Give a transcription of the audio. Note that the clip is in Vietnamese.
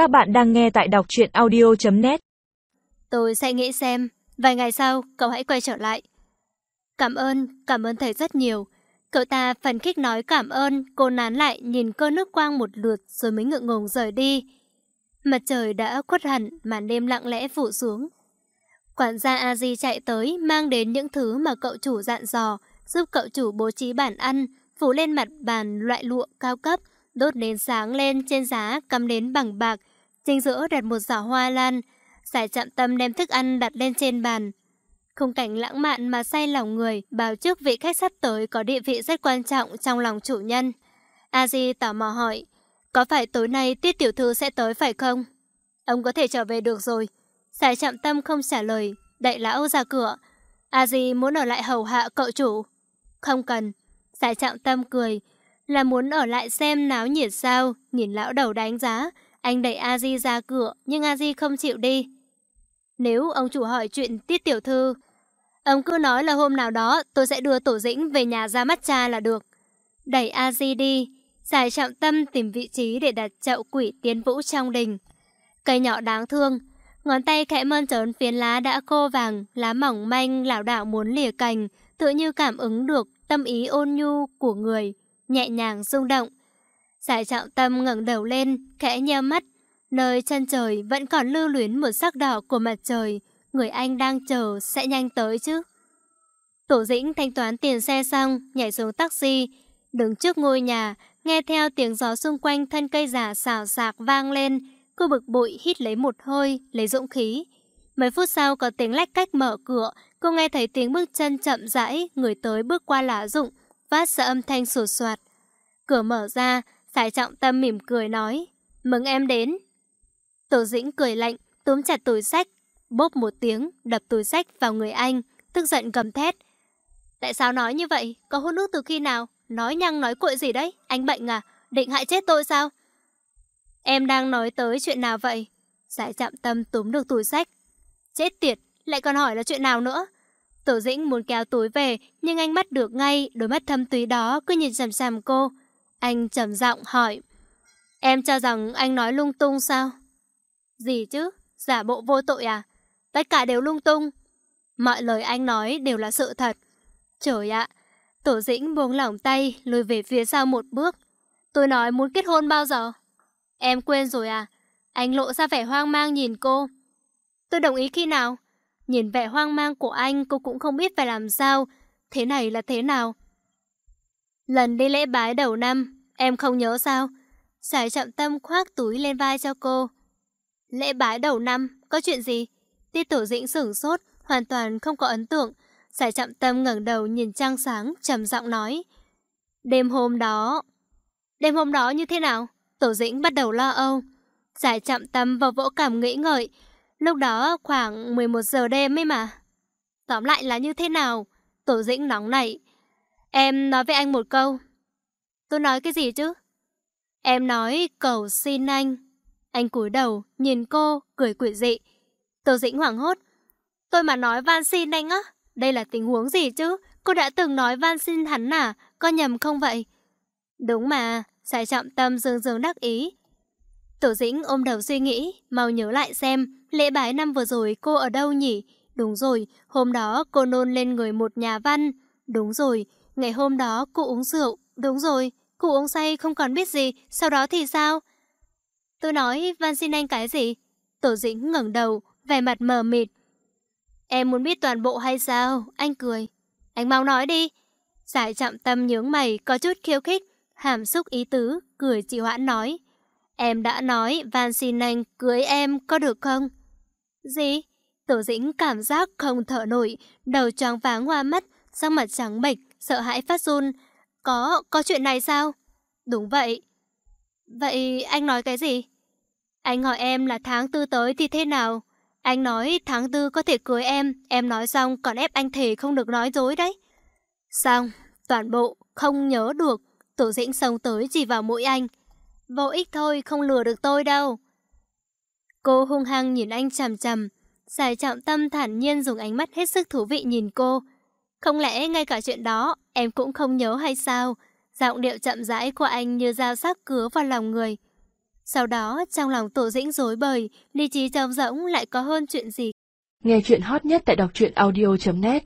Các bạn đang nghe tại đọc truyện audio.net Tôi sẽ nghĩ xem, vài ngày sau cậu hãy quay trở lại. Cảm ơn, cảm ơn thầy rất nhiều. Cậu ta phần khích nói cảm ơn, cô nán lại nhìn cơ nước quang một lượt rồi mới ngượng ngùng rời đi. Mặt trời đã khuất hẳn, màn đêm lặng lẽ phủ xuống. Quản gia A-di chạy tới, mang đến những thứ mà cậu chủ dặn dò, giúp cậu chủ bố trí bàn ăn, phủ lên mặt bàn loại lụa cao cấp, đốt nến sáng lên trên giá cắm đến bằng bạc, chính giữa đặt một giỏ hoa lan. Giải chạm tâm đem thức ăn đặt lên trên bàn. Khung cảnh lãng mạn mà say lòng người, báo trước vị khách sắp tới có địa vị rất quan trọng trong lòng chủ nhân. A Di tò mò hỏi, có phải tối nay Tiết Tiểu Thư sẽ tới phải không? Ông có thể trở về được rồi. Giải chạm tâm không trả lời, đại lão ra cửa. A Di muốn ở lại hầu hạ cậu chủ. Không cần. Giải chạm tâm cười, là muốn ở lại xem náo nhiệt sao, nhìn lão đầu đánh giá. Anh đẩy A Di ra cửa, nhưng A Di không chịu đi. Nếu ông chủ hỏi chuyện Tiết Tiểu Thư, ông cứ nói là hôm nào đó tôi sẽ đưa Tổ Dĩnh về nhà ra mắt cha là được. Đẩy A Di đi, giải trọng tâm tìm vị trí để đặt chậu quỷ tiến vũ trong đình. Cây nhỏ đáng thương, ngón tay khẽ mơn trớn phiến lá đã khô vàng, lá mỏng manh lảo đảo muốn lìa cành, tự như cảm ứng được tâm ý ôn nhu của người, nhẹ nhàng rung động. Giải trọng tâm ngẩng đầu lên, khẽ nheo mắt, nơi chân trời vẫn còn lưu luyến một sắc đỏ của mặt trời, người anh đang chờ sẽ nhanh tới chứ. Tổ dĩnh thanh toán tiền xe xong, nhảy xuống taxi, đứng trước ngôi nhà, nghe theo tiếng gió xung quanh thân cây giả xào xạc vang lên, cô bực bội hít lấy một hơi, lấy dũng khí. Mấy phút sau có tiếng lách cách mở cửa, cô nghe thấy tiếng bước chân chậm rãi, người tới bước qua lá rụng, phát ra âm thanh sột soạt. Cửa mở ra, Sải trọng tâm mỉm cười nói, mừng em đến. Tổ dĩnh cười lạnh, túm chặt túi sách, bốp một tiếng, đập túi sách vào người anh, tức giận gầm thét. Tại sao nói như vậy? Có hôn ước từ khi nào? Nói nhăng nói cuội gì đấy? Anh bệnh à? Định hại chết tôi sao? Em đang nói tới chuyện nào vậy? Giải chạm tâm túm được túi sách. Chết tiệt, lại còn hỏi là chuyện nào nữa? Tổ dĩnh muốn kéo túi về, nhưng anh bắt được ngay, đôi mắt thâm túy đó cứ nhìn chằm chằm cô. Anh trầm giọng hỏi. Em cho rằng anh nói lung tung sao? Gì chứ? Giả bộ vô tội à? Tất cả đều lung tung. Mọi lời anh nói đều là sự thật. Trời ạ! Tổ dĩnh buông lỏng tay, lùi về phía sau một bước. Tôi nói muốn kết hôn bao giờ? Em quên rồi à? Anh lộ ra vẻ hoang mang nhìn cô. Tôi đồng ý khi nào? Nhìn vẻ hoang mang của anh, cô cũng không biết phải làm sao. Thế này là thế nào? Lần đi lễ bái đầu năm, em không nhớ sao? Giải trọng tâm khoác túi lên vai cho cô. Lễ bái đầu năm, có chuyện gì? Tiết tổ dĩnh sửng sốt, hoàn toàn không có ấn tượng. Giải trọng tâm ngẩng đầu nhìn trăng sáng, trầm giọng nói. Đêm hôm đó... Đêm hôm đó như thế nào? Tổ dĩnh bắt đầu lo âu. Giải chậm tâm vào vỗ cảm nghĩ ngợi. Lúc đó khoảng 11 giờ đêm ấy mà. Tóm lại là như thế nào? Tổ dĩnh nóng nảy. Em nói với anh một câu. Tôi nói cái gì chứ? Em nói cầu xin anh. Anh cúi đầu, nhìn cô, cười quỷ dị. Tổ dĩnh hoảng hốt. Tôi mà nói van xin anh á. Đây là tình huống gì chứ? Cô đã từng nói van xin hắn à? Có nhầm không vậy? Đúng mà, Giải trọng tâm dương dương đắc ý. Tổ dĩnh ôm đầu suy nghĩ, mau nhớ lại xem, lễ bái năm vừa rồi cô ở đâu nhỉ? Đúng rồi, hôm đó cô nôn lên người một nhà văn. Đúng rồi, ngày hôm đó cô uống rượu. Đúng rồi, cô uống say không còn biết gì, sau đó thì sao? Tôi nói Văn xin anh cái gì? Tổ dĩnh ngẩng đầu, vẻ mặt mờ mịt. Em muốn biết toàn bộ hay sao? Anh cười. Anh mau nói đi. Giải chậm tâm nhướng mày, có chút khiêu khích. Hàm xúc ý tứ, cười chị Hoãn nói. Em đã nói van xin anh cưới em có được không? Gì? Tổ dĩnh cảm giác không thở nổi, đầu choáng váng hoa mắt, sắc mặt trắng bệch, sợ hãi phát run. Có, có chuyện này sao? Đúng vậy. Vậy anh nói cái gì? Anh hỏi em là tháng tư tới thì thế nào? Anh nói tháng tư có thể cưới em, em nói xong còn ép anh thề không được nói dối đấy. Xong, toàn bộ không nhớ được, Tổ dĩnh xông tới chỉ vào mũi anh. Vô ích thôi, không lừa được tôi đâu. Cô hung hăng nhìn anh chằm chằm. Giải trọng tâm thản nhiên dùng ánh mắt hết sức thú vị nhìn cô. Không lẽ ngay cả chuyện đó em cũng không nhớ hay sao? Giọng điệu chậm rãi của anh như dao sắc cứa vào lòng người. Sau đó, trong lòng Tổ Dĩnh rối bời, lý trí trống rỗng lại có hơn chuyện gì. Nghe chuyện hot nhất tại đọc truyện audio.net